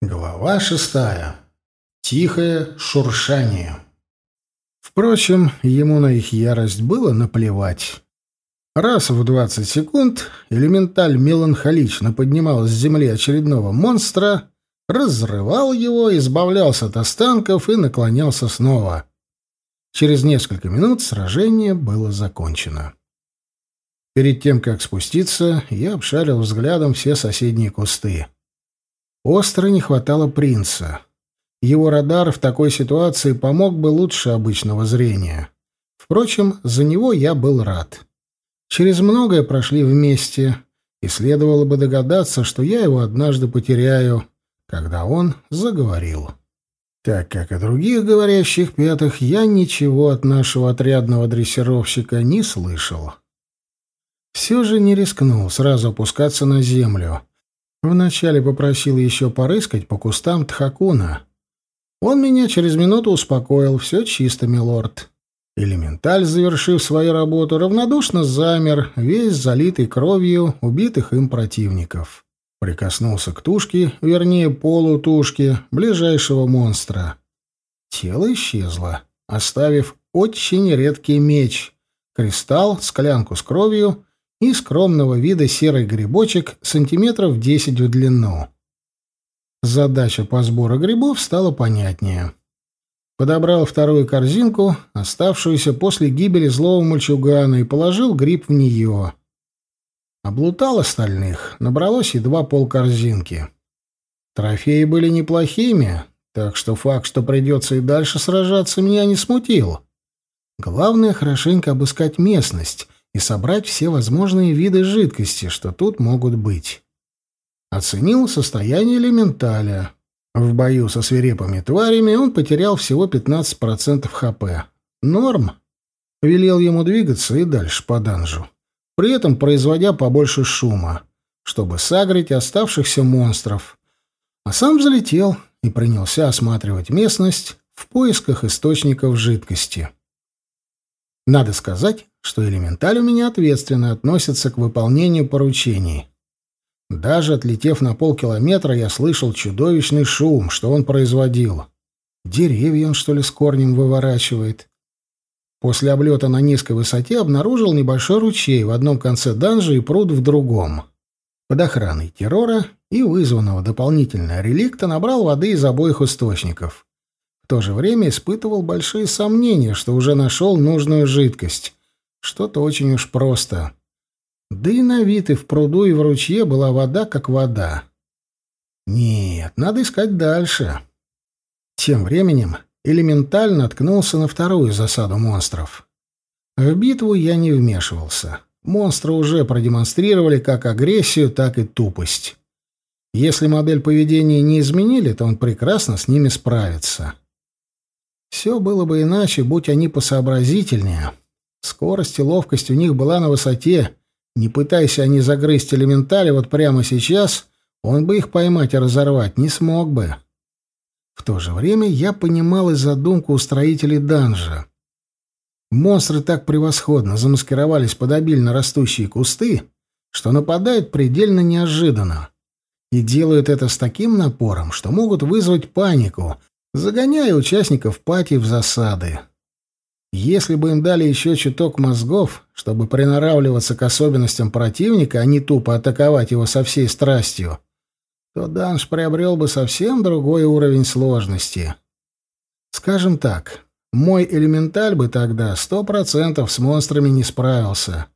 Глава шестая. Тихое шуршание. Впрочем, ему на их ярость было наплевать. Раз в двадцать секунд элементаль меланхолично поднимал с земли очередного монстра, разрывал его, избавлялся от останков и наклонялся снова. Через несколько минут сражение было закончено. Перед тем, как спуститься, я обшарил взглядом все соседние кусты. Остро не хватало принца. Его радар в такой ситуации помог бы лучше обычного зрения. Впрочем, за него я был рад. Через многое прошли вместе, и следовало бы догадаться, что я его однажды потеряю, когда он заговорил. Так как о других говорящих пятых я ничего от нашего отрядного дрессировщика не слышал. Все же не рискнул сразу опускаться на землю. Вначале попросил еще порыскать по кустам Тхакуна. Он меня через минуту успокоил. Все чисто, милорд. Элементаль, завершив свою работу, равнодушно замер, весь залитый кровью убитых им противников. Прикоснулся к тушке, вернее, полутушке, ближайшего монстра. Тело исчезло, оставив очень редкий меч, кристалл, склянку с кровью и скромного вида серый грибочек сантиметров десять в длину. Задача по сбору грибов стала понятнее. Подобрал вторую корзинку, оставшуюся после гибели злого мальчугана, и положил гриб в нее. Облутал остальных, набралось едва полкорзинки. Трофеи были неплохими, так что факт, что придется и дальше сражаться, меня не смутил. Главное — хорошенько обыскать местность и собрать все возможные виды жидкости, что тут могут быть. Оценил состояние элементаля. В бою со свирепыми тварями он потерял всего 15% ХП. Норм. Велел ему двигаться и дальше по данжу, при этом производя побольше шума, чтобы сагрить оставшихся монстров. А сам залетел и принялся осматривать местность в поисках источников жидкости. Надо сказать, что элементаль у меня ответственно относится к выполнению поручений. Даже отлетев на полкилометра, я слышал чудовищный шум, что он производил. Деревья он, что ли, с корнем выворачивает. После облета на низкой высоте обнаружил небольшой ручей в одном конце данжа и пруд в другом. Под охраной террора и вызванного дополнительного реликта набрал воды из обоих источников. В то же время испытывал большие сомнения, что уже нашел нужную жидкость. Что-то очень уж просто. Да и на вид и в пруду, и в ручье была вода как вода. Нет, надо искать дальше. Тем временем элементально наткнулся на вторую засаду монстров. В битву я не вмешивался. Монстры уже продемонстрировали как агрессию, так и тупость. Если модель поведения не изменили, то он прекрасно с ними справится. Все было бы иначе, будь они посообразительнее. Скорость и ловкость у них была на высоте, не пытайся они загрызть элементали вот прямо сейчас, он бы их поймать и разорвать не смог бы. В то же время я понимал и задумку устроителей данжа. Монстры так превосходно замаскировались под обильно растущие кусты, что нападают предельно неожиданно. И делают это с таким напором, что могут вызвать панику, загоняя участников пати в засады. Если бы им дали еще чуток мозгов, чтобы приноравливаться к особенностям противника, а не тупо атаковать его со всей страстью, то данж приобрел бы совсем другой уровень сложности. Скажем так, мой элементаль бы тогда сто процентов с монстрами не справился.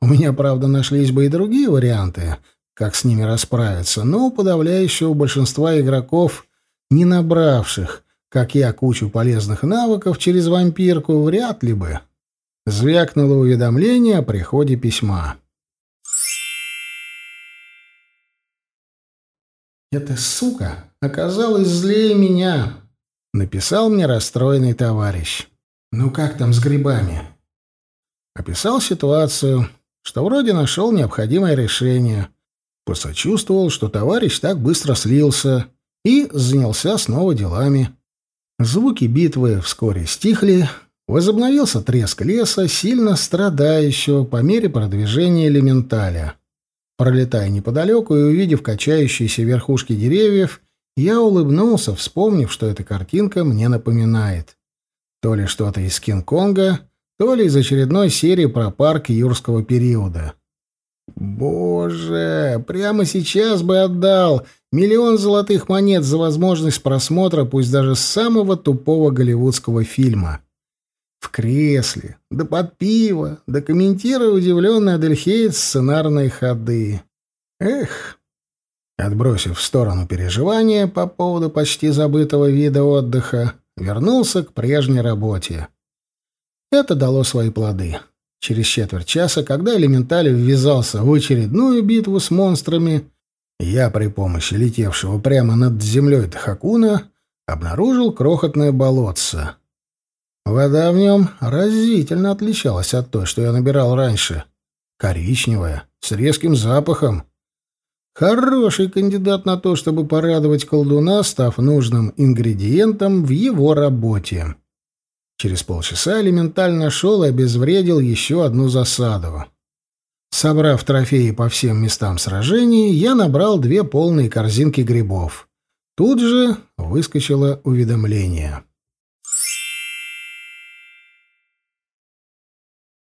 У меня, правда, нашлись бы и другие варианты, как с ними расправиться, но у подавляющего большинства игроков, не набравших как я, кучу полезных навыков через вампирку, вряд ли бы. Звякнуло уведомление о приходе письма. «Эта сука оказалась злее меня», — написал мне расстроенный товарищ. «Ну как там с грибами?» Описал ситуацию, что вроде нашел необходимое решение. Посочувствовал, что товарищ так быстро слился, и занялся снова делами. Звуки битвы вскоре стихли, возобновился треск леса, сильно страдающего по мере продвижения элементаля. Пролетая неподалеку и увидев качающиеся верхушки деревьев, Я улыбнулся, вспомнив, что эта картинка мне напоминает. То ли что-то из Кинг-Конга, то ли из очередной серии про парк юрского периода. Боже, прямо сейчас бы отдал миллион золотых монет за возможность просмотра пусть даже самого тупого голливудского фильма. В кресле, да под пиво, да комментируя удивленный Адельхейт сценарные ходы. Эх, отбросив в сторону переживания по поводу почти забытого вида отдыха, вернулся к прежней работе. Это дало свои плоды. Через четверть часа, когда элементаль ввязался в очередную битву с монстрами, я при помощи летевшего прямо над землей Тахакуна обнаружил крохотное болотце. Вода в нем разительно отличалась от той, что я набирал раньше. Коричневая, с резким запахом. Хороший кандидат на то, чтобы порадовать колдуна, став нужным ингредиентом в его работе. Через полчаса элементаль нашел и обезвредил еще одну засаду. Собрав трофеи по всем местам сражений, я набрал две полные корзинки грибов. Тут же выскочило уведомление.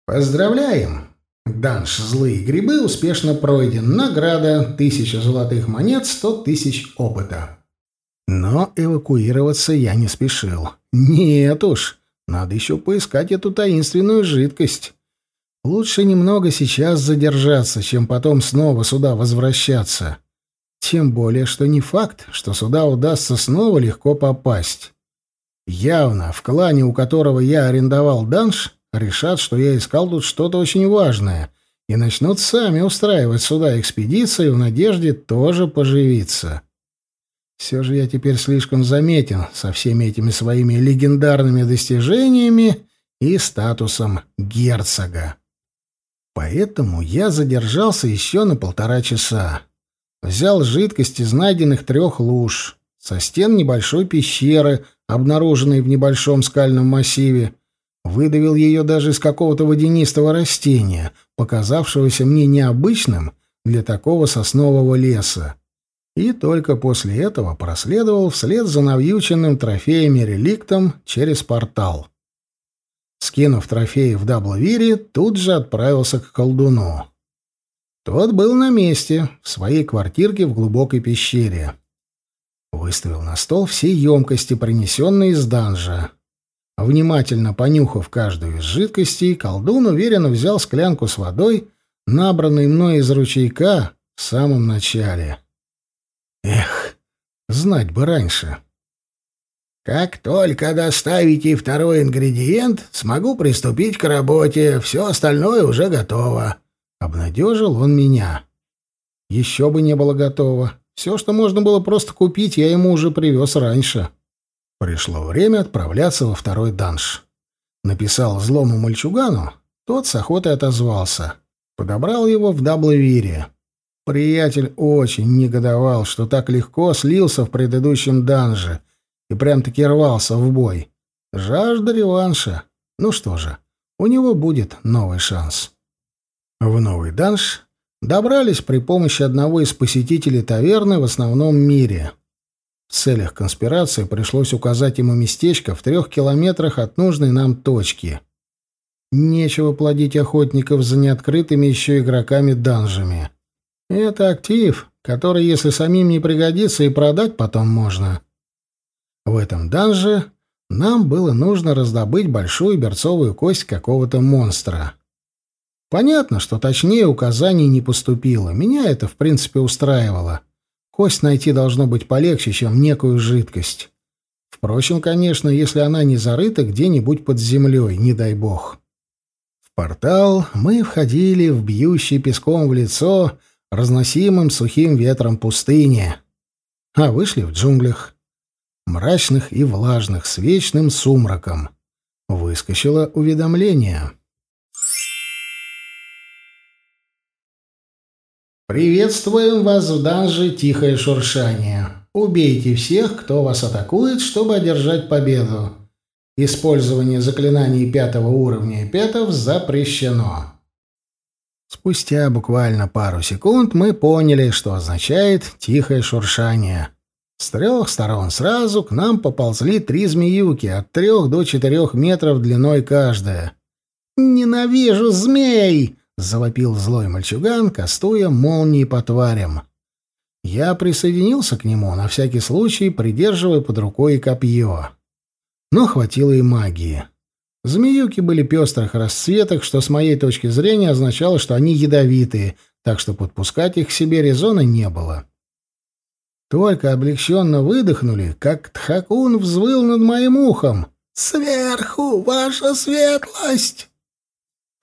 Поздравляем! Данж «Злые грибы» успешно пройден. Награда — тысяча золотых монет, сто тысяч опыта. Но эвакуироваться я не спешил. Нет уж, надо еще поискать эту таинственную жидкость. Лучше немного сейчас задержаться, чем потом снова сюда возвращаться. Тем более, что не факт, что сюда удастся снова легко попасть. Явно в клане, у которого я арендовал данж, решат, что я искал тут что-то очень важное, и начнут сами устраивать сюда экспедиции в надежде тоже поживиться. Все же я теперь слишком заметен со всеми этими своими легендарными достижениями и статусом герцога. Поэтому я задержался еще на полтора часа. Взял жидкость из найденных трех луж, со стен небольшой пещеры, обнаруженной в небольшом скальном массиве, выдавил ее даже из какого-то водянистого растения, показавшегося мне необычным для такого соснового леса и только после этого проследовал вслед за навьюченным трофеями-реликтом через портал. Скинув трофеи в Даблвире, тут же отправился к колдуну. Тот был на месте, в своей квартирке в глубокой пещере. Выставил на стол все емкости, принесенные из данжа. Внимательно понюхав каждую из жидкостей, колдун уверенно взял склянку с водой, набранной мной из ручейка в самом начале. Эх, знать бы раньше. Как только доставите второй ингредиент, смогу приступить к работе. Все остальное уже готово. Обнадежил он меня. Еще бы не было готово. Все, что можно было просто купить, я ему уже привез раньше. Пришло время отправляться во второй данж. Написал злому мальчугану, тот с охотой отозвался. Подобрал его в Даблвире. Приятель очень негодовал, что так легко слился в предыдущем данже и прям-таки рвался в бой. Жажда реванша. Ну что же, у него будет новый шанс. В новый данж добрались при помощи одного из посетителей таверны в основном мире. В целях конспирации пришлось указать ему местечко в трех километрах от нужной нам точки. Нечего плодить охотников за неоткрытыми еще игроками данжами. Это актив, который, если самим не пригодится, и продать потом можно. В этом данже нам было нужно раздобыть большую берцовую кость какого-то монстра. Понятно, что точнее указаний не поступило. Меня это, в принципе, устраивало. Кость найти должно быть полегче, чем некую жидкость. Впрочем, конечно, если она не зарыта где-нибудь под землей, не дай бог. В портал мы входили в бьющий песком в лицо разносимым сухим ветром пустыни, а вышли в джунглях, мрачных и влажных, с вечным сумраком. Выскочило уведомление. «Приветствуем вас в данже «Тихое шуршание». Убейте всех, кто вас атакует, чтобы одержать победу. Использование заклинаний пятого уровня и пятов запрещено». Спустя буквально пару секунд мы поняли, что означает «тихое шуршание». С трех сторон сразу к нам поползли три змеюки от трех до четырех метров длиной каждая. «Ненавижу змей!» — завопил злой мальчуган, кастуя молнии по тварям. Я присоединился к нему, на всякий случай придерживая под рукой копье. Но хватило и магии. Змеюки были пестрых расцветок, что с моей точки зрения означало, что они ядовитые, так что подпускать их к себе резона не было. Только облегченно выдохнули, как Тхакун взвыл над моим ухом. «Сверху, ваша светлость!»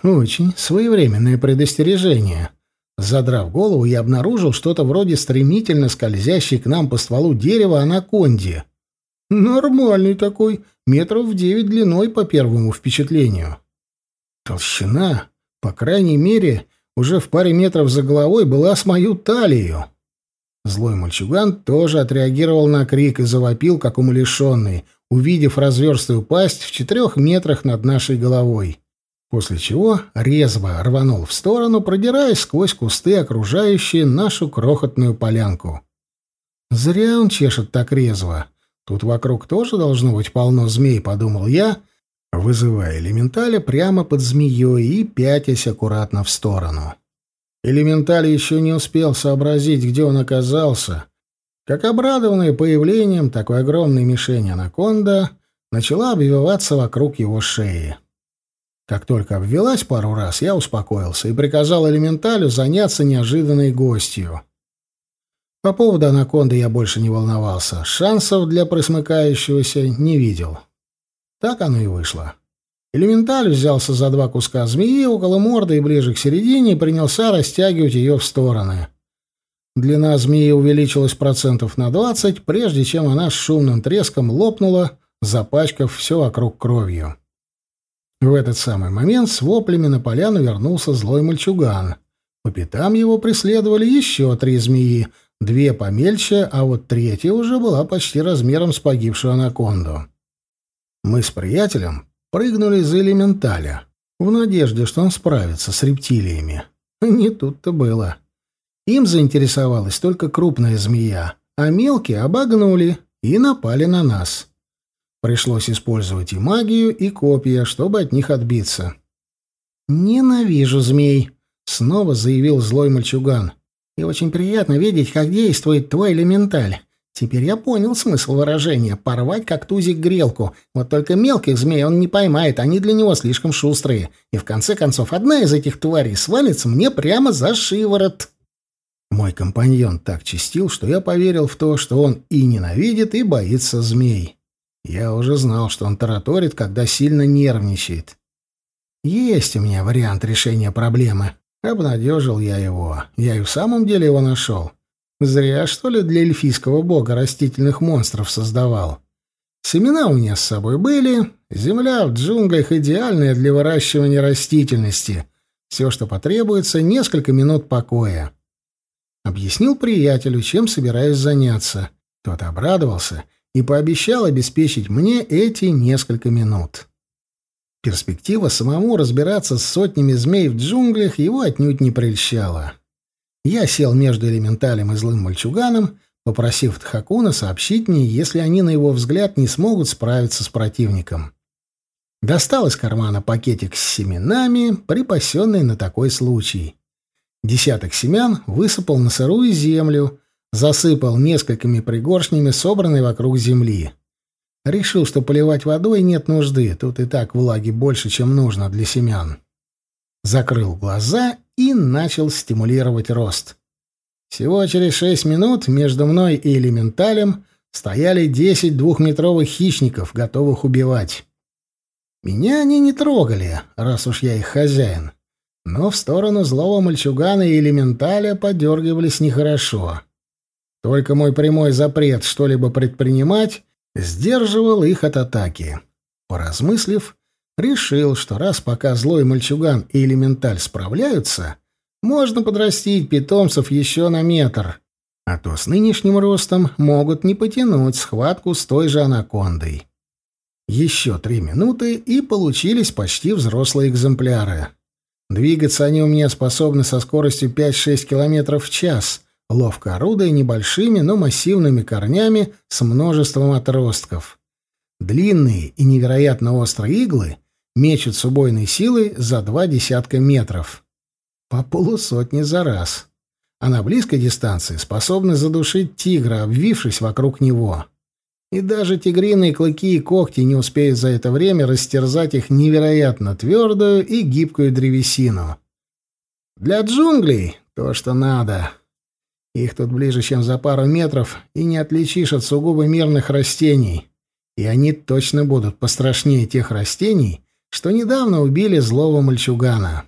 Очень своевременное предостережение. Задрав голову, я обнаружил что-то вроде стремительно скользящей к нам по стволу дерева анаконди. Нормальный такой, метров в девять длиной по первому впечатлению. Толщина, по крайней мере, уже в паре метров за головой была с мою талию. Злой мальчуган тоже отреагировал на крик и завопил, как умалишенный, увидев разверстую пасть в четырех метрах над нашей головой. После чего резво рванул в сторону, продираясь сквозь кусты, окружающие нашу крохотную полянку. Зря он чешет так резво. Тут вокруг тоже должно быть полно змей, подумал я, вызывая элементаля прямо под змеей и пятясь аккуратно в сторону. Элементаль еще не успел сообразить, где он оказался, как обрадованная появлением такой огромной мишени анаконда начала обвиваться вокруг его шеи. Как только обвелась пару раз, я успокоился и приказал элементалю заняться неожиданной гостью. По поводу анаконды я больше не волновался, шансов для присмыкающегося не видел. Так оно и вышло. Элементаль взялся за два куска змеи около морды и ближе к середине и принялся растягивать ее в стороны. Длина змеи увеличилась процентов на двадцать, прежде чем она с шумным треском лопнула, запачкав все вокруг кровью. В этот самый момент с воплями на поляну вернулся злой мальчуган. По пятам его преследовали еще три змеи, две помельче, а вот третья уже была почти размером с погибшую анаконду. Мы с приятелем прыгнули за элементаля, в надежде, что он справится с рептилиями. Не тут-то было. Им заинтересовалась только крупная змея, а мелкие обогнули и напали на нас. Пришлось использовать и магию, и копья, чтобы от них отбиться. «Ненавижу змей», — снова заявил злой мальчуган. «И очень приятно видеть, как действует твой элементаль. Теперь я понял смысл выражения «порвать как тузик грелку». Вот только мелких змей он не поймает, они для него слишком шустрые. И в конце концов одна из этих тварей свалится мне прямо за шиворот. Мой компаньон так чистил, что я поверил в то, что он и ненавидит, и боится змей. Я уже знал, что он тараторит, когда сильно нервничает. Есть у меня вариант решения проблемы. Обнадежил я его. Я и в самом деле его нашел. Зря, что ли, для эльфийского бога растительных монстров создавал. Семена у меня с собой были, земля в джунглях идеальная для выращивания растительности. Все, что потребуется, несколько минут покоя. Объяснил приятелю, чем собираюсь заняться. Тот обрадовался и пообещал обеспечить мне эти несколько минут. Перспектива самому разбираться с сотнями змей в джунглях его отнюдь не прельщала. Я сел между элементалем и злым мальчуганом, попросив Тхакуна сообщить мне, если они, на его взгляд, не смогут справиться с противником. Достал из кармана пакетик с семенами, припасенный на такой случай. Десяток семян высыпал на сырую землю, засыпал несколькими пригоршнями, собранной вокруг земли. Решил, что поливать водой нет нужды, тут и так влаги больше, чем нужно для семян. Закрыл глаза и начал стимулировать рост. Всего через шесть минут между мной и элементалем стояли десять двухметровых хищников, готовых убивать. Меня они не трогали, раз уж я их хозяин. Но в сторону злого мальчугана и элементаля подергивались нехорошо. Только мой прямой запрет что-либо предпринимать сдерживал их от атаки. Поразмыслив, решил, что раз пока злой мальчуган и элементаль справляются, можно подрастить питомцев еще на метр, а то с нынешним ростом могут не потянуть схватку с той же анакондой. Еще три минуты, и получились почти взрослые экземпляры. Двигаться они у меня способны со скоростью 5-6 км в час, ловко орудуя небольшими, но массивными корнями с множеством отростков. Длинные и невероятно острые иглы мечут с убойной силой за два десятка метров. По полусотни за раз. А на близкой дистанции способны задушить тигра, обвившись вокруг него. И даже тигриные клыки и когти не успеют за это время растерзать их невероятно твердую и гибкую древесину. Для джунглей то, что надо. Их тут ближе, чем за пару метров, и не отличишь от сугубо мирных растений. И они точно будут пострашнее тех растений, что недавно убили злого мальчугана.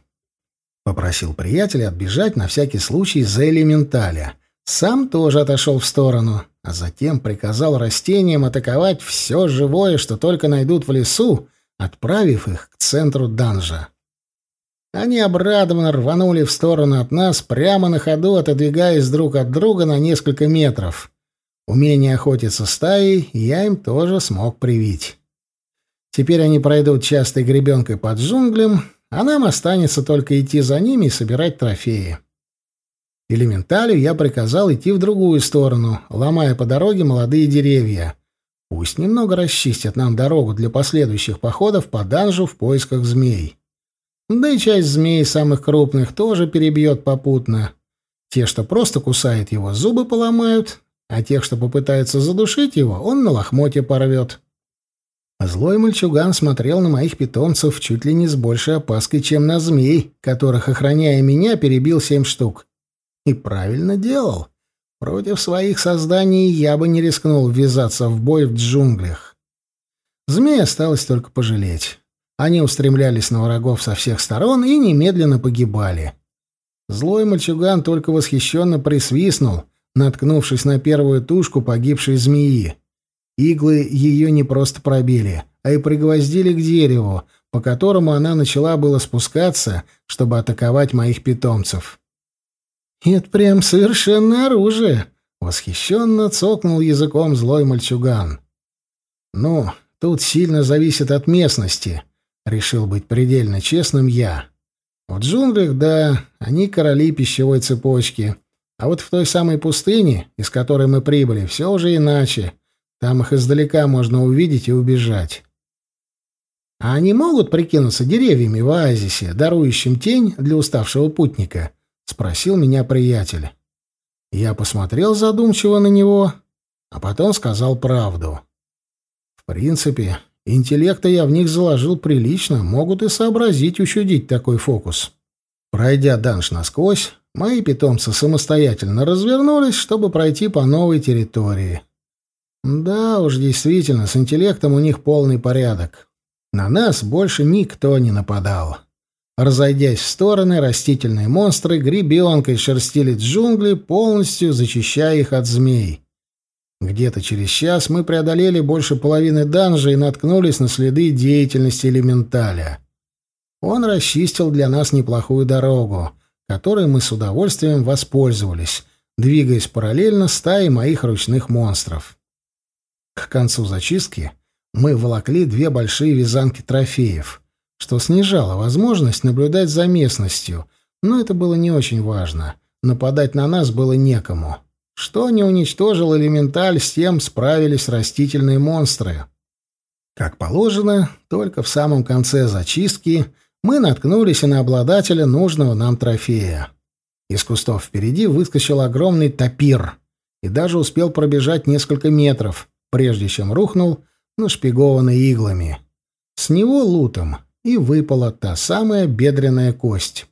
Попросил приятеля отбежать на всякий случай за элементаля. Сам тоже отошел в сторону, а затем приказал растениям атаковать все живое, что только найдут в лесу, отправив их к центру данжа. Они обрадованно рванули в сторону от нас, прямо на ходу отодвигаясь друг от друга на несколько метров. Умение охотиться стаей я им тоже смог привить. Теперь они пройдут частой гребенкой под джунглем, а нам останется только идти за ними и собирать трофеи. Элементалю я приказал идти в другую сторону, ломая по дороге молодые деревья. Пусть немного расчистят нам дорогу для последующих походов по данжу в поисках змей. Да и часть змей самых крупных тоже перебьет попутно. Те, что просто кусают его, зубы поломают, а тех, что попытаются задушить его, он на лохмотье порвет. злой мальчуган смотрел на моих питомцев чуть ли не с большей опаской, чем на змей, которых, охраняя меня, перебил семь штук. И правильно делал. Против своих созданий я бы не рискнул ввязаться в бой в джунглях. Змей осталось только пожалеть. Они устремлялись на врагов со всех сторон и немедленно погибали. Злой мальчуган только восхищенно присвистнул, наткнувшись на первую тушку погибшей змеи. Иглы ее не просто пробили, а и пригвоздили к дереву, по которому она начала было спускаться, чтобы атаковать моих питомцев. «Это прям совершенное оружие!» — восхищенно цокнул языком злой мальчуган. «Ну, тут сильно зависит от местности», — решил быть предельно честным я. «В джунглях, да, они короли пищевой цепочки, а вот в той самой пустыне, из которой мы прибыли, все уже иначе. Там их издалека можно увидеть и убежать». «А они могут прикинуться деревьями в оазисе, дарующим тень для уставшего путника?» — спросил меня приятель. Я посмотрел задумчиво на него, а потом сказал правду. В принципе, интеллекта я в них заложил прилично, могут и сообразить учудить такой фокус. Пройдя данж насквозь, мои питомцы самостоятельно развернулись, чтобы пройти по новой территории. Да уж, действительно, с интеллектом у них полный порядок. На нас больше никто не нападал. Разойдясь в стороны, растительные монстры гребенкой шерстили джунгли, полностью зачищая их от змей. Где-то через час мы преодолели больше половины данжа и наткнулись на следы деятельности элементаля. Он расчистил для нас неплохую дорогу, которой мы с удовольствием воспользовались, двигаясь параллельно стаи моих ручных монстров. К концу зачистки мы волокли две большие вязанки трофеев — что снижало возможность наблюдать за местностью, но это было не очень важно. Нападать на нас было некому. Что не уничтожил элементаль, с тем справились растительные монстры. Как положено, только в самом конце зачистки мы наткнулись на обладателя нужного нам трофея. Из кустов впереди выскочил огромный тапир и даже успел пробежать несколько метров, прежде чем рухнул, нашпигованный иглами. С него лутом и выпала та самая бедренная кость.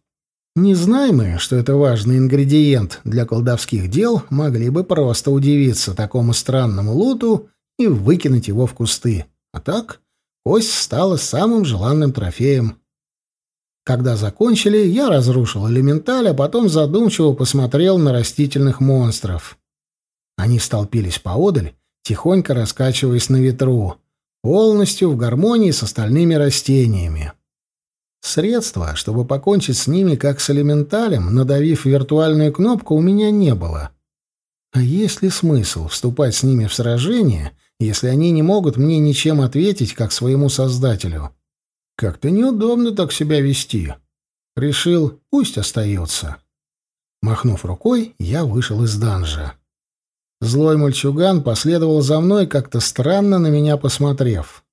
Не знаем мы, что это важный ингредиент для колдовских дел, могли бы просто удивиться такому странному луту и выкинуть его в кусты. А так, кость стала самым желанным трофеем. Когда закончили, я разрушил элементаль, а потом задумчиво посмотрел на растительных монстров. Они столпились поодаль, тихонько раскачиваясь на ветру полностью в гармонии с остальными растениями. Средства, чтобы покончить с ними как с элементалем, надавив виртуальную кнопку, у меня не было. А есть ли смысл вступать с ними в сражение, если они не могут мне ничем ответить, как своему создателю? Как-то неудобно так себя вести. Решил, пусть остается. Махнув рукой, я вышел из данжа. Злой мальчуган последовал за мной, как-то странно на меня посмотрев.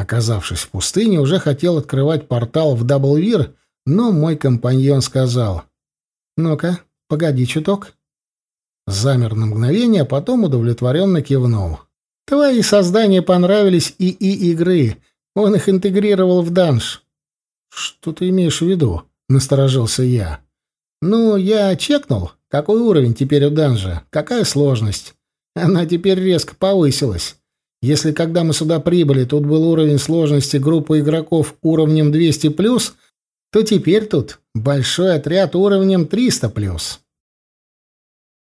Оказавшись в пустыне, уже хотел открывать портал в Даблвир, но мой компаньон сказал «Ну-ка, погоди чуток». Замер на мгновение, а потом удовлетворенно кивнул. «Твои создания понравились ИИ-игры. Он их интегрировал в данж». «Что ты имеешь в виду?» — насторожился я. «Ну, я чекнул, какой уровень теперь у данжа, какая сложность. Она теперь резко повысилась. Если когда мы сюда прибыли, тут был уровень сложности группы игроков уровнем 200+, то теперь тут большой отряд уровнем 300+.